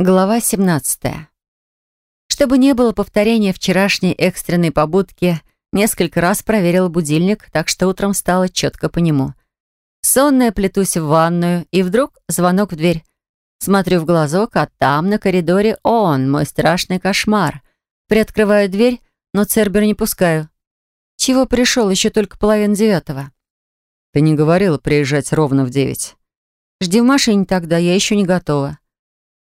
Глава 17. Чтобы не было повторения вчерашней экстренной побудки, несколько раз проверила будильник, так что утром стало четко по нему. Сонная плетусь в ванную, и вдруг звонок в дверь. Смотрю в глазок, а там на коридоре он, мой страшный кошмар. Приоткрываю дверь, но Цербера не пускаю. Чего пришел еще только половина девятого? Ты не говорила приезжать ровно в девять. Жди в машине тогда, я еще не готова.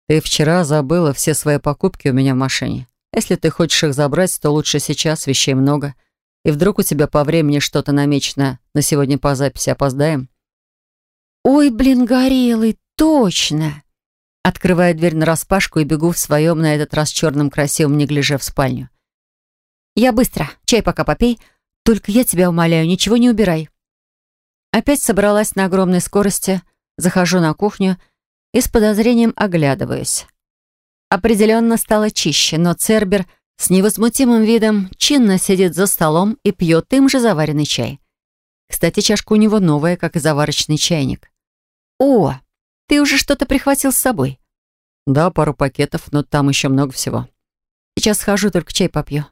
Ты вчера забыла все свои покупки у меня в машине. Если ты хочешь их забрать, то лучше сейчас, вещей много. И вдруг у тебя по времени что-то намечено на сегодня по записи, опоздаем? Ой, блин, горелый, точно. Открываю дверь нараспашку и бегу в своем, на этот раз черном красивом неглиже в спальню. Я быстро, чай пока попей, только я тебя умоляю, ничего не убирай. Опять собралась на огромной скорости, захожу на кухню и с подозрением оглядываюсь. Определенно стало чище, но Цербер с невозмутимым видом чинно сидит за столом и пьет им же заваренный чай. Кстати, чашка у него новая, как и заварочный чайник. «О, ты уже что-то прихватил с собой?» «Да, пару пакетов, но там еще много всего». «Сейчас схожу, только чай попью».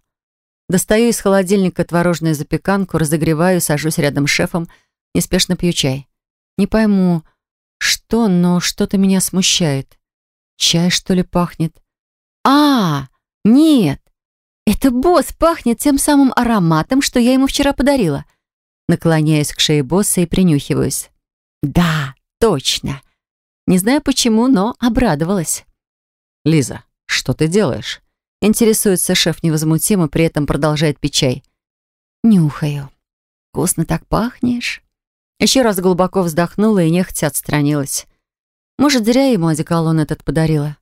Достаю из холодильника творожную запеканку, разогреваю, сажусь рядом с шефом, неспешно пью чай. Не пойму, что, но что-то меня смущает. Чай, что ли, пахнет? А, нет, это босс пахнет тем самым ароматом, что я ему вчера подарила. Наклоняюсь к шее босса и принюхиваюсь. Да, точно. Не знаю почему, но обрадовалась. «Лиза, что ты делаешь?» Интересуется шеф невозмутимо, при этом продолжает пить чай. «Нюхаю. Вкусно так пахнешь». Еще раз глубоко вздохнула и нехотя отстранилась. Может, зря ему одеколон этот подарила.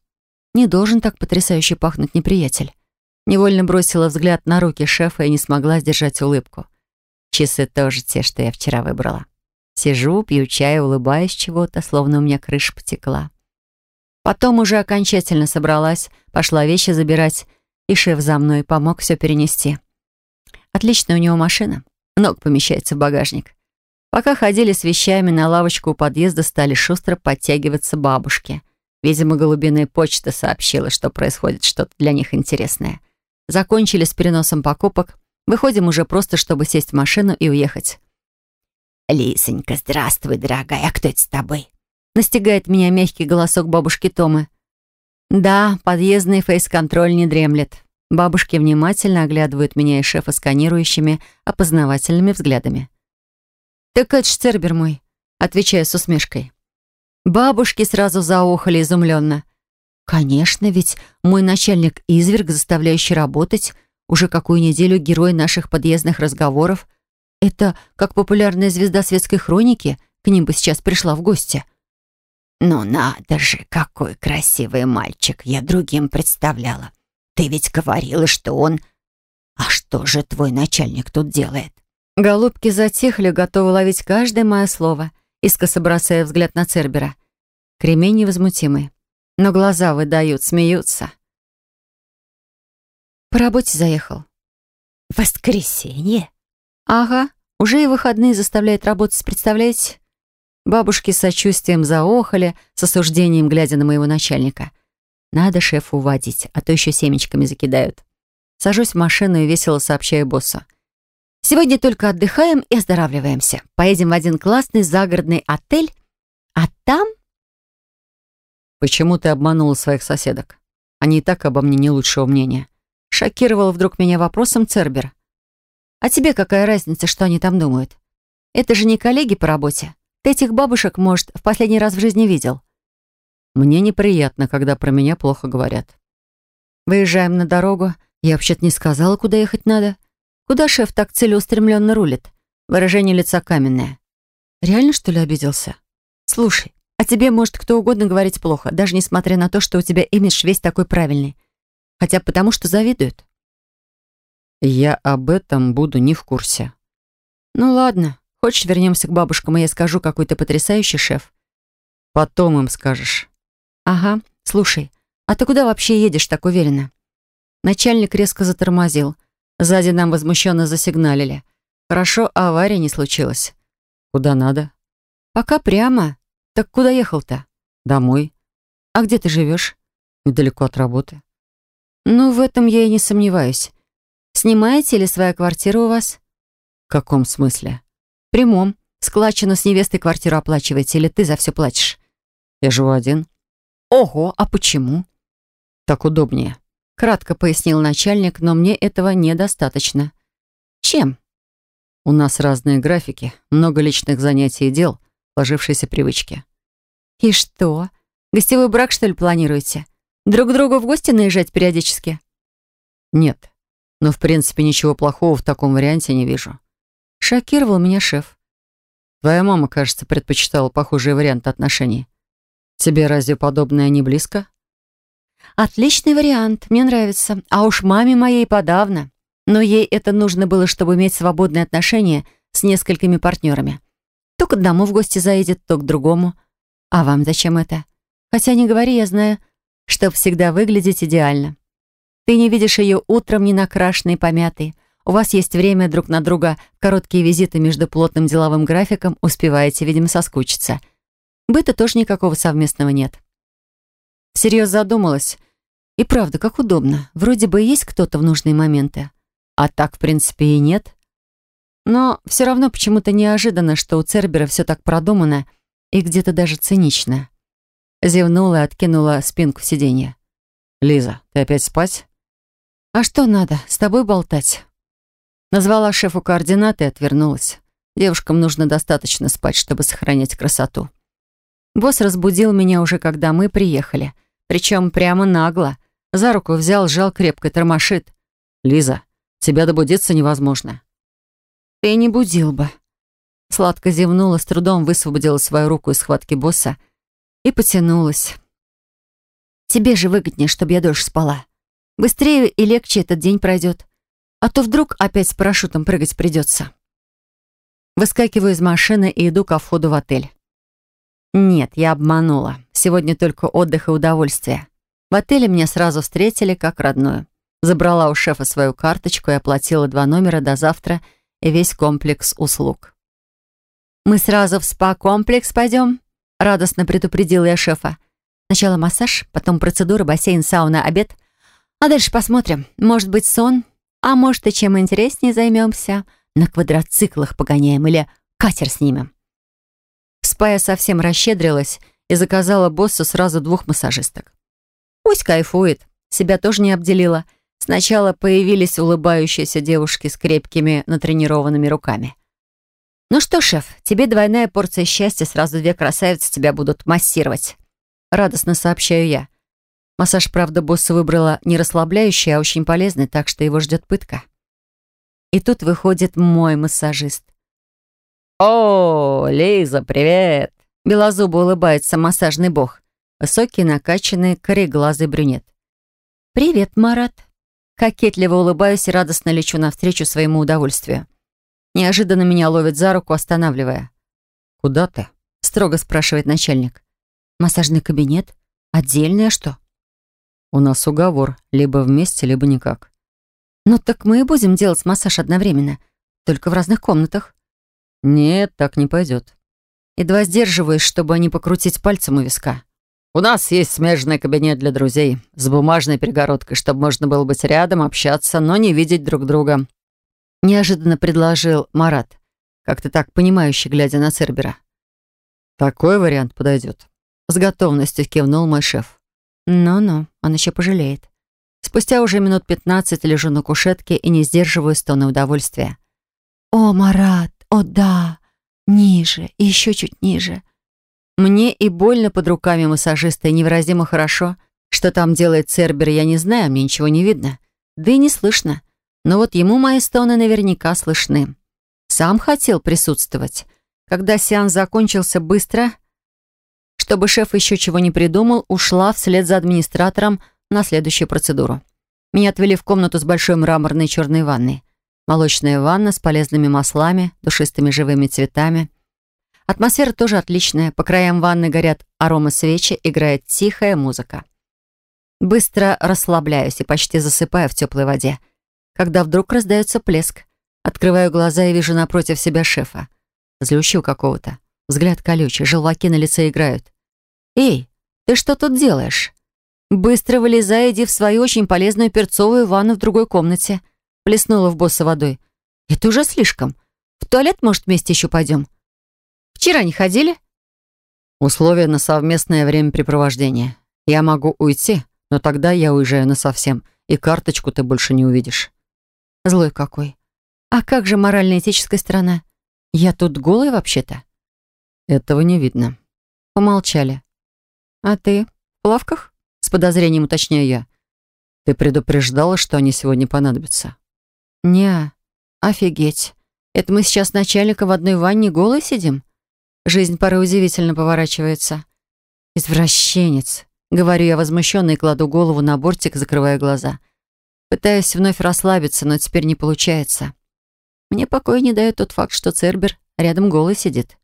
Не должен так потрясающе пахнуть неприятель. Невольно бросила взгляд на руки шефа и не смогла сдержать улыбку. Часы тоже те, что я вчера выбрала. Сижу, пью чай, улыбаюсь чего-то, словно у меня крыша потекла. Потом уже окончательно собралась, пошла вещи забирать, и шеф за мной помог все перенести. Отлично у него машина. Ног помещается в багажник. Пока ходили с вещами, на лавочку у подъезда стали шустро подтягиваться бабушки. Видимо, голубиная почта сообщила, что происходит что-то для них интересное. Закончили с переносом покупок. Выходим уже просто, чтобы сесть в машину и уехать. «Лисонька, здравствуй, дорогая. А кто это с тобой?» Настигает меня мягкий голосок бабушки Томы. Да, подъездный фейс-контроль не дремлет. Бабушки внимательно оглядывают меня и шефа сканирующими, опознавательными взглядами. «Так это ж Цербер мой», — отвечаю с усмешкой. Бабушки сразу заохали изумленно. «Конечно, ведь мой начальник изверг, заставляющий работать, уже какую неделю герой наших подъездных разговоров. Это как популярная звезда светской хроники, к ним бы сейчас пришла в гости». «Ну надо же, какой красивый мальчик, я другим представляла. Ты ведь говорила, что он... А что же твой начальник тут делает?» Голубки затихли, готовы ловить каждое мое слово, искоса бросая взгляд на Цербера. Кремень невозмутимый, но глаза выдают, смеются. По работе заехал. «Воскресенье?» «Ага, уже и выходные заставляет работать, представляете?» Бабушки с сочувствием заохали, с осуждением глядя на моего начальника. «Надо шефу уводить, а то еще семечками закидают». Сажусь в машину и весело сообщаю боссу. Сегодня только отдыхаем и оздоравливаемся. Поедем в один классный загородный отель, а там... Почему ты обманула своих соседок? Они и так обо мне не лучшего мнения. Шокировал вдруг меня вопросом Цербер. А тебе какая разница, что они там думают? Это же не коллеги по работе. Ты этих бабушек, может, в последний раз в жизни видел. Мне неприятно, когда про меня плохо говорят. Выезжаем на дорогу. Я вообще-то не сказала, куда ехать надо. Куда шеф так целеустремленно рулит? Выражение лица каменное. Реально, что ли, обиделся? Слушай, а тебе может кто угодно говорить плохо, даже несмотря на то, что у тебя имидж весь такой правильный. Хотя потому, что завидуют. Я об этом буду не в курсе. Ну ладно, хочешь вернемся к бабушкам, и я скажу, какой ты потрясающий шеф? Потом им скажешь. Ага, слушай, а ты куда вообще едешь так уверенно? Начальник резко затормозил. Сзади нам возмущенно засигналили. Хорошо, авария не случилась. Куда надо? Пока прямо. Так куда ехал-то? Домой. А где ты живешь? Недалеко от работы. Ну, в этом я и не сомневаюсь. Снимаете ли своя квартира у вас? В каком смысле? В прямом. Складчину с невестой квартиру оплачиваете или ты за все платишь? Я живу один. Ого, а почему? Так удобнее. Кратко пояснил начальник, но мне этого недостаточно. Чем? У нас разные графики, много личных занятий и дел, сложившиеся привычки. И что? Гостевой брак, что ли, планируете? Друг другу в гости наезжать периодически? Нет. Но, в принципе, ничего плохого в таком варианте не вижу. Шокировал меня шеф. Твоя мама, кажется, предпочитала похожий вариант отношений. Тебе разве подобное не близко? Отличный вариант, мне нравится. А уж маме моей подавно. Но ей это нужно было, чтобы иметь свободные отношения с несколькими партнерами. То к одному в гости заедет, то к другому. А вам зачем это? Хотя не говори, я знаю, что всегда выглядеть идеально. Ты не видишь ее утром не накрашенной, помятой. У вас есть время друг на друга, короткие визиты между плотным деловым графиком, успеваете, видимо, соскучиться. Быта тоже никакого совместного нет. Всерьез задумалась. И правда, как удобно. Вроде бы есть кто-то в нужные моменты. А так, в принципе, и нет. Но все равно почему-то неожиданно, что у Цербера все так продумано и где-то даже цинично. Зевнула и откинула спинку сиденья. «Лиза, ты опять спать?» «А что надо? С тобой болтать?» Назвала шефу координаты и отвернулась. Девушкам нужно достаточно спать, чтобы сохранять красоту. Босс разбудил меня уже, когда мы приехали. Причем прямо нагло. За руку взял, сжал крепко, тормошит. «Лиза, тебя добудиться невозможно». «Ты не будил бы». Сладко зевнула, с трудом высвободила свою руку из схватки босса и потянулась. «Тебе же выгоднее, чтобы я дольше спала. Быстрее и легче этот день пройдет. А то вдруг опять с парашютом прыгать придется». Выскакиваю из машины и иду ко входу в отель. Нет, я обманула. Сегодня только отдых и удовольствие. В отеле меня сразу встретили как родную. Забрала у шефа свою карточку и оплатила два номера до завтра и весь комплекс услуг. «Мы сразу в спа-комплекс пойдем?» Радостно предупредила я шефа. Сначала массаж, потом процедура, бассейн, сауна, обед. А дальше посмотрим. Может быть, сон? А может, и чем интереснее займемся? На квадроциклах погоняем или катер снимем. В спа я совсем расщедрилась и заказала боссу сразу двух массажисток. Пусть кайфует, себя тоже не обделила. Сначала появились улыбающиеся девушки с крепкими натренированными руками. «Ну что, шеф, тебе двойная порция счастья, сразу две красавицы тебя будут массировать». Радостно сообщаю я. Массаж, правда, босса выбрала не расслабляющий, а очень полезный, так что его ждет пытка. И тут выходит мой массажист. «О, Лиза, привет!» Белозубо улыбается массажный бог. Высокий, накачанный, кореглазый брюнет. «Привет, Марат!» Кокетливо улыбаюсь и радостно лечу навстречу своему удовольствию. Неожиданно меня ловит за руку, останавливая. «Куда ты?» — строго спрашивает начальник. «Массажный кабинет? Отдельное что?» «У нас уговор. Либо вместе, либо никак». «Ну так мы и будем делать массаж одновременно. Только в разных комнатах». «Нет, так не пойдет». Едва сдерживаюсь, чтобы не покрутить пальцем у виска. «У нас есть смежный кабинет для друзей с бумажной перегородкой, чтобы можно было быть рядом, общаться, но не видеть друг друга». Неожиданно предложил Марат, как-то так понимающе глядя на Цербера. «Такой вариант подойдет», — с готовностью кивнул мой шеф. «Ну-ну, он еще пожалеет». Спустя уже минут пятнадцать лежу на кушетке и не сдерживаю стоны удовольствия. «О, Марат, о да! Ниже, еще чуть ниже!» Мне и больно под руками массажиста, и невыразимо хорошо. Что там делает Цербер, я не знаю, мне ничего не видно. Да и не слышно. Но вот ему мои стоны наверняка слышны. Сам хотел присутствовать. Когда сеанс закончился быстро, чтобы шеф еще чего не придумал, ушла вслед за администратором на следующую процедуру. Меня отвели в комнату с большой мраморной черной ванной. Молочная ванна с полезными маслами, душистыми живыми цветами. Атмосфера тоже отличная. По краям ванны горят аромасвечи, играет тихая музыка. Быстро расслабляюсь и почти засыпаю в теплой воде. Когда вдруг раздается плеск. Открываю глаза и вижу напротив себя шефа. Злющего какого-то. Взгляд колючий, желваки на лице играют. «Эй, ты что тут делаешь?» «Быстро вылезай, иди в свою очень полезную перцовую ванну в другой комнате», плеснула в босса водой. «Это уже слишком. В туалет, может, вместе еще пойдем? Вчера не ходили?» Условия на совместное времяпрепровождение. Я могу уйти, но тогда я уезжаю насовсем, и карточку ты больше не увидишь. Злой какой. А как же морально-этическая сторона? Я тут голая вообще-то. Этого не видно. Помолчали. А ты в плавках? С подозрением уточняю я. Ты предупреждала, что они сегодня понадобятся? Не, офигеть. Это мы сейчас с начальником в одной ванне голой сидим? Жизнь порой удивительно поворачивается. Извращенец. Говорю я возмущенно и кладу голову на бортик, закрывая глаза. Пытаюсь вновь расслабиться, но теперь не получается. Мне покоя не дает тот факт, что Цербер рядом голый сидит.